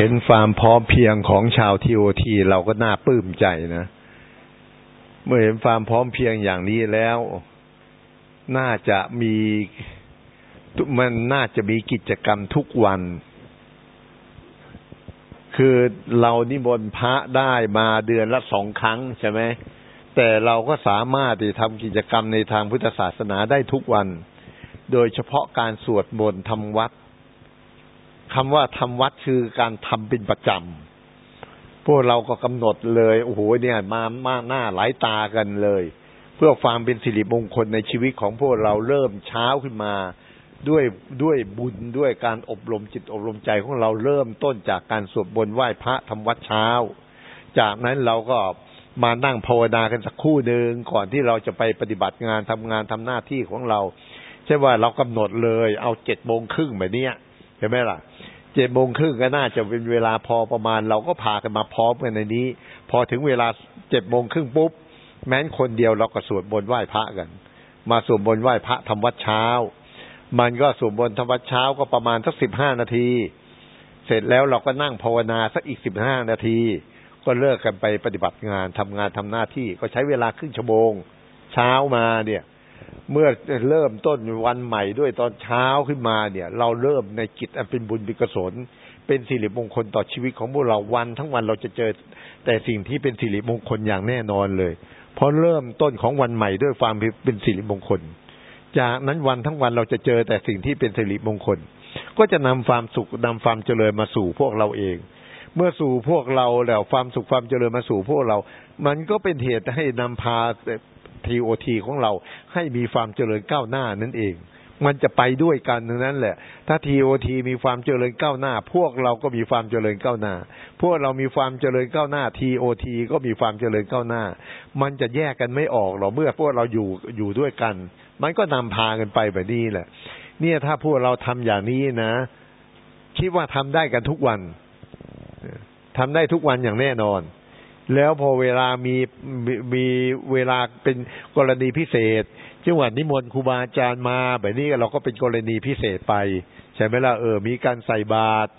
เห็นความพร้อมเพียงของชาวทีโอทีเราก็น่าปลื้มใจนะ เมื่อเห็นความพร้อมเพียงอย่างนี้แล้ว น่าจะมีมันน่าจะมีกิจกรรมทุกวัน คือเรานิมนต์พระได้มาเดือนละสองครั้งใช่ไหมแต่เราก็สามารถที่ทำกิจกรรมในทางพุทธศาสนาได้ทุกวัน โดยเฉพาะการสวดมนต์ทำวัด คำว่าทำวัดคือการทำเป็นประจำ พวกเราก็กำหนดเลย โอ้โหเนี่ย มามาหน้าหลายตากันเลย เพื่อความเป็นสิริมงคลในชีวิตของพวกเราเริ่มเช้าขึ้นมา ด้วยด้วยบุญด้วยการอบรมจิตอบรมใจของเราเริ่มต้นจากการสวดบนไหว้พระทำวัดเช้า จากนั้นเราก็มานั่งภาวนากันสักคู่หนึ่งก่อนที่เราจะไปปฏิบัติงานทำงานทำหน้าที่ของเรา ใช่ว่าเรากำหนดเลย เอาเจ็ดโมงครึ่งแบบนี้ ใช่ไหมล่ะเจ็ดโมงครึ่งก็น่าจะเป็นเวลาพอประมาณ เราก็พากันมาพร้อมกันในนี้ พอถึงเวลาเจ็ดโมงครึ่งปุ๊บ แม้นคนเดียวเราก็สวดบนไหว้พระกัน มาสวดบนไหว้พระทำวัดเช้า มันก็สวดบนทำวัดเช้าก็ประมาณสักสิบห้านาที เสร็จแล้วเราก็นั่งภาวนาสักอีกสิบห้านาที ก็เลิกกันไปปฏิบัติงานทำงานทำหน้าที่ก็ใช้เวลาครึ่งชั่วโมง เช้ามาเนี่ย เมื่อเริ่มต้นวันใหม่ด้วยตอนเช้าขึ้นมาเนี่ย เราเริ่มในจิตอันเป็นบุญเป็นกุศลเป็นสิริมงคลต่อชีวิตของพวกเราวันทั้งวันเราจะเจอแต่สิ่งที่เป็นสิริมงคลอย่างแน่นอนเลย เพราะเริ่มต้นของวันใหม่ด้วยความเป็นสิริมงคล จากนั้นวันทั้งวันเราจะเจอแต่สิ่งที่เป็นสิริมงคล ก็จะนำความสุขนำความเจริญมาสู่พวกเราเอง เมื่อสู่พวกเราแล้วความสุขความเจริญมาสู่พวกเรา มันก็เป็นเหตุให้นำพา ทีโอทีของเราให้มีความเจริญก้าวหน้านั่นเอง มันจะไปด้วยกันนั้นแหละ ถ้าทีโอทีมีความเจริญก้าวหน้า พวกเราก็มีความเจริญก้าวหน้า พวกเรามีความเจริญก้าวหน้าทีโอทีก็มีความเจริญก้าวหน้า มันจะแยกกันไม่ออกหรอกเมื่อพวกเราอยู่อยู่ด้วยกัน มันก็นำพากันไปแบบนี้แหละ เนี่ยถ้าพวกเราทำอย่างนี้นะคิดว่าทำได้กันทุกวันทำได้ทุกวันอย่างแน่นอน แล้วพอเวลามีมีเวลาเป็นกรณีพิเศษจังหวัดนิมนต์ครูบาอาจารย์มาแบบนี้เราก็เป็นกรณีพิเศษไป ใช่ไหมล่ะเออ มีการใส่บาตร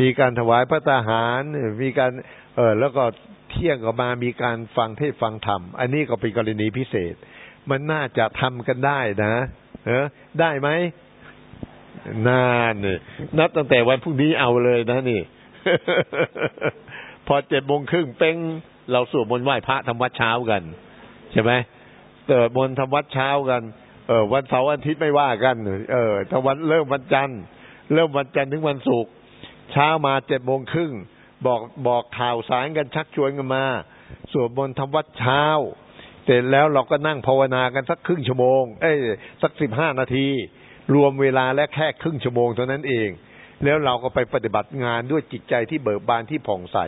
มีการถวายพระทหาร มีการเออแล้วก็เที่ยงออกมามีการฟังเทศฟังธรรม อันนี้ก็เป็นกรณีพิเศษ มันน่าจะทำกันได้นะเออได้ไหมนานเนี่นับตั้งแต่วันพรุ่งนี้เอาเลยนะนี่ พอเจ็ดโมงครึ่งเป้ง เราสวดมนต์ไหว้พระทำวัดเช้ากัน ใช่ไหมเกิดมนต์ทำวัดเช้ากัน เออวันเสาร์วันอาทิตย์ไม่ว่ากัน เออถ้าวันเริ่มวันจันทร์เริ่มวันจันทร์ถึงวันศุกร์เช้ามาเจ็ดโมงครึ่งบอกบอกข่าวสารกันชักชวนกันมาสวดมนต์ทำวัดเช้า เสร็จแล้วเราก็นั่งภาวนากันสักครึ่งชั่วโมง เอ้ยสักสิบห้านาที รวมเวลาและแค่ครึ่งชั่วโมงเท่านั้นเอง แล้วเราก็ไปปฏิบัติงานด้วยจิตใจที่เบิกบานที่ผ่องใส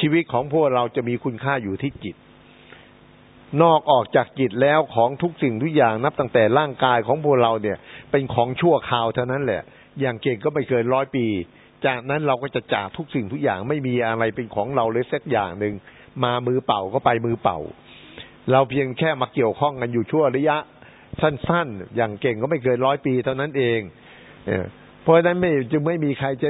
ชีวิตของพวกเราจะมีคุณค่าอยู่ที่จิต นอกออกจากจิตแล้วของทุกสิ่งทุกอย่างนับตั้งแต่ร่างกายของพวกเราเนี่ย เป็นของชั่วคราวเท่านั้นแหละ อย่างเก่งก็ไม่เกินร้อยปี จากนั้นเราก็จะจากทุกสิ่งทุกอย่างไม่มีอะไรเป็นของเราเลยสักอย่างหนึ่งมามือเป่าก็ไปมือเป่า เราเพียงแค่มาเกี่ยวข้องกันอยู่ชั่วระยะ สั้นๆ อย่างเก่งก็ไม่เกินร้อยปีเท่านั้นเองเราะฉะนั้นไม่จึงไม่มีใครจะ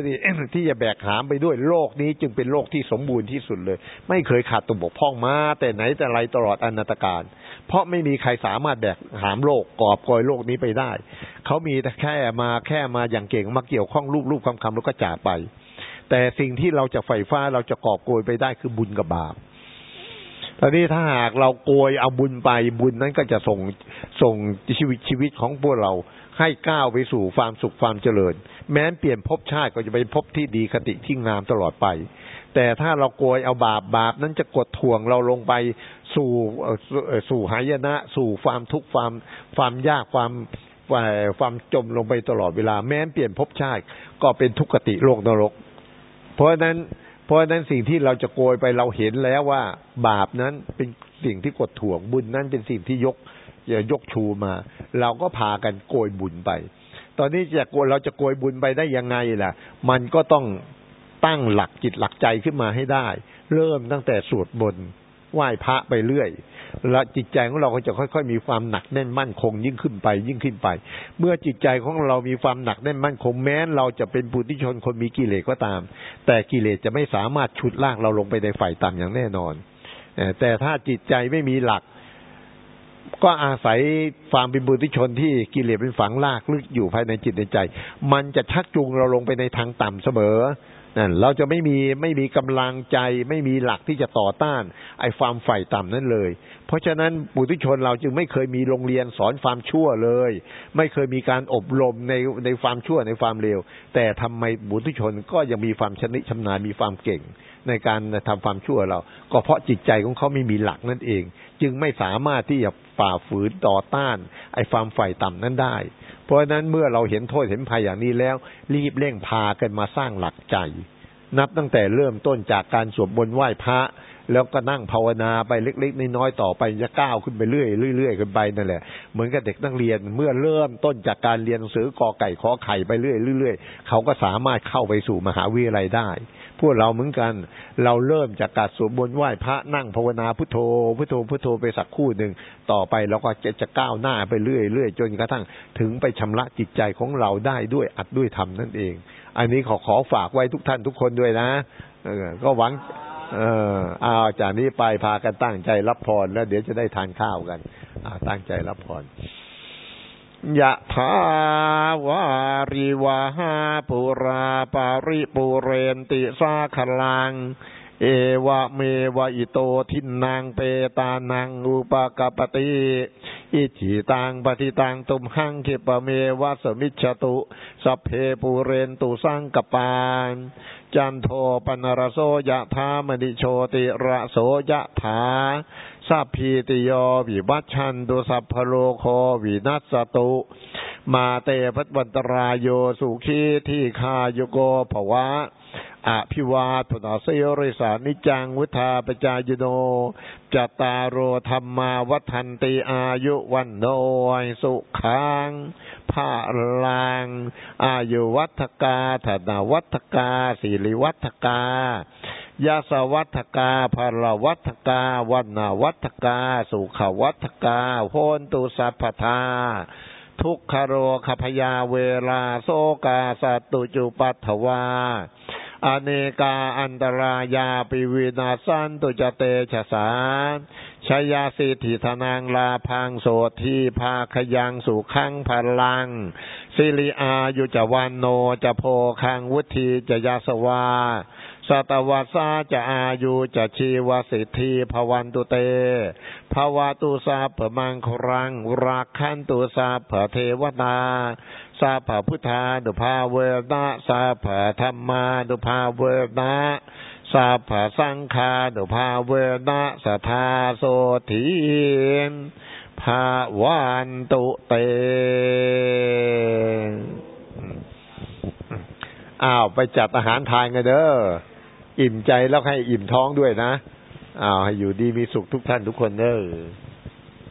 ที่จะแบกหามไปด้วยโลกนี้จึงเป็นโลกที่สมบูรณ์ที่สุดเลย ไม่เคยขาดตุ่มบกพร่องมา แต่ไหนแต่ไรตลอดอนัตการ เพราะไม่มีใครสามารถแบกหามโลกกอบกอยโลกนี้ไปได้ เขามีแต่แค่มาแค่มาอย่างเก่งมาเกี่ยวข้องรูปรูปคำคำแล้วก็จากไป แต่สิ่งที่เราจะใฝ่ฟ้าเราจะกอบโกยไปได้คือบุญกับบาปตอนนี้ถ้าหากเราโกยเอาบุญไปบุญนั้นก็จะส่งส่งชีวิตชีวิตของพวกเรา ให้ก้าวไปสู่ความสุขความเจริญ แม้นเปลี่ยนภพชาติก็จะเป็นภพที่ดีคติที่งามตลอดไป แต่ถ้าเราโกยเอาบาปบาปนั้นจะกดถ่วงเราลงไปสู่สู่หายนะ สู่ความทุกข์ความความยากความความจมลงไปตลอดเวลา แม้นเปลี่ยนภพชาติก็เป็นทุกขติโลกนรก เพราะฉะนั้นเพราะฉะนั้นสิ่งที่เราจะโกยไปเราเห็นแล้วว่า บาปนั้นเป็นสิ่งที่กดถ่วงบุญนั้นเป็นสิ่งที่ยก จะยกชูมา เราก็พากันโกยบุญไป ตอนนี้จะโกยเราจะโกยบุญไปได้ยังไงล่ะ มันก็ต้องตั้งหลักจิตหลักใจขึ้นมาให้ได้ เริ่มตั้งแต่สวดมนต์ไหว้พระไปเรื่อย และจิตใจของเราก็จะค่อยๆ มีความหนักแน่นมั่นคงยิ่งขึ้นไป ยิ่งขึ้นไป เมื่อจิตใจของเรามีความหนักแน่นมั่นคงแม้เราจะเป็นปุถุชนคนมีกิเลสก็ตาม แต่กิเลสจะไม่สามารถฉุดลากเราลงไปในฝ่ายต่ำอย่างแน่นอนแต่ถ้าจิตใจไม่มีหลัก ก็อาศัยความเป็นบุตรชนที่กิเลสเป็นฝังลากลึกอยู่ภายในจิตในใจ มันจะชักจูงเราลงไปในทางต่ำเสมอ นั่นเราจะไม่มีไม่มีกำลังใจ ไม่มีหลักที่จะต่อต้าน ไอ้ความฝ่ายต่ำนั่นเลย เพราะฉะนั้นบุตรชนเราจึงไม่เคยมีโรงเรียนสอนความชั่วเลย ไม่เคยมีการอบรมในในความชั่วในความเลวแต่ทำไมบุตรชนก็ยังมีความชนิชำนาญมีความเก่ง ในการทำความชั่วเรา ก็เพราะจิตใจของเขาไม่มีหลักนั่นเอง จึงไม่สามารถที่จะฝ่าฝืนต่อต้าน ไอ้ความฝ่ายต่ำนั้นได้ เพราะฉะนั้นเมื่อเราเห็นโทษเห็นภัยอย่างนี้แล้ว รีบเร่งพากันมาสร้างหลักใจ นับตั้งแต่เริ่มต้นจากการสวดมนต์ไหว้พระ แล้วก็นั่งภาวนาไปเล็กๆน้อยๆต่อไปจะก้าวขึ้นไปเรื่อยๆเรื่อยๆขึ้นไปนั่นแหละเหมือนกับเด็กนักเรียนเมื่อเริ่มต้นจากการเรียนหนังสือกอไก่ขอไข่ไปเรื่อยๆเรื่อยๆเขาก็สามารถเข้าไปสู่มหาวิทยาลัยได้ พวกเราเหมือนกัน เราเริ่มจากการสวดมนต์ไหว้พระนั่งภาวนาพุทโธพุทโธพุทโธไปสักคู่หนึ่งต่อไปเราก็จะจะก้าวหน้าไปเรื่อยๆจนกระทั่งถึงไปชำระจิตใจของเราได้ด้วยอัดด้วยธรรมนั่นเอง อันนี้ขอขอฝากไว้ทุกท่านทุกคนด้วยนะก็หวัง เออเอาจากนี้ไปพากันตั้งใจรับพรแล้วเดี๋ยวจะได้ทานข้าวกันตั้งใจรับพรยะถาวาริวาหาปุราปาริปุเรนติสาขลัง เอวะเมวะอิโตทินนางเปตานังอุปกปติอิจิตังปฏิตังตุมหังคิปเมวะสมิจฉตุสัพเพปูเรนตุสังกปานจันโทปนรโสยะธามณิโชติระโสยะถาสัพพีติโยวิวัชชันตุสัพพโลโควินัสตุ มาเตพัตวันตรายโยสุขีที่คาโยโกภวะ อภิวาทนาเสยริสานิจังวุธาปจายโนจตารโรธรรมาวัฒนติอายุวันโนยสุขังภาลังอายุวัฒกาธนาวัฒกาสิริวัฒกายาสวัฒกาภรวัฒกาวันนาวัฒกา สุขวัฒกาโหนตุสัพพทาทุกขโรคพยาเวลาโซกาสตุจุปัตวา อเนกาอันตรายาปิวินาสันตุจเตชะสานชยาสิทธิธนางลาพังโสทีภาขยังสุขังพลัง สิริอายุจวันโนจะโพคังวุธีจะยาสวา สตวัสาจะอายุจะชีวสิทธิภวันตุเตภาวะตุสาเผมังครังรักขันตุสาเผเทวนาสาผพุทธาดุภาเวนะสาผธรรมาดุภาเวนะสาผสังคาดุภาเวนะสทาโสถีนภาวันตุเตอ้าว ไปจัดอาหารทานกันเด้อ อิ่มใจแล้วให้อิ่มท้องด้วยนะอ้าวให้อยู่ดีมีสุขทุกท่านทุกคนเด้อ